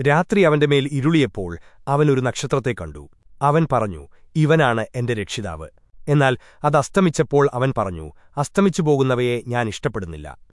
രാത്രി അവന്റെ മേൽ ഇരുളിയപ്പോൾ അവൻ ഒരു നക്ഷത്രത്തെ കണ്ടു. അവൻ പറഞ്ഞു ഇവനാണ് എന്റെ രക്ഷിതാവ്. എന്നാൽ അത് അസ്തമിച്ചപ്പോൾ അവൻ പറഞ്ഞു അസ്തമിച്ചുപോകുന്നവയെ ഞാൻ ഇഷ്ടപ്പെടുന്നില്ല.